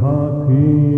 happy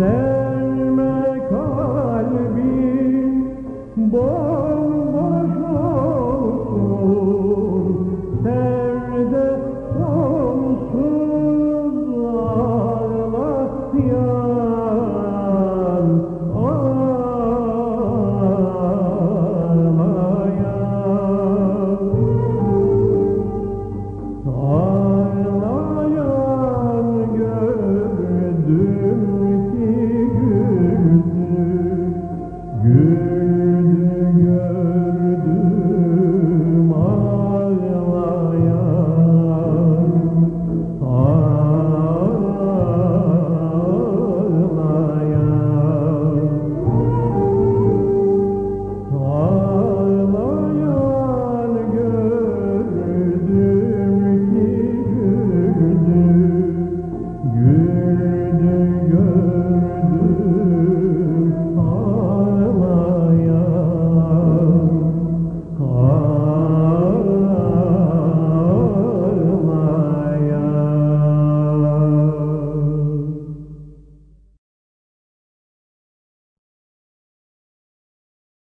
Serme kalbim bomboş olsun. Serde sonsuz ağlar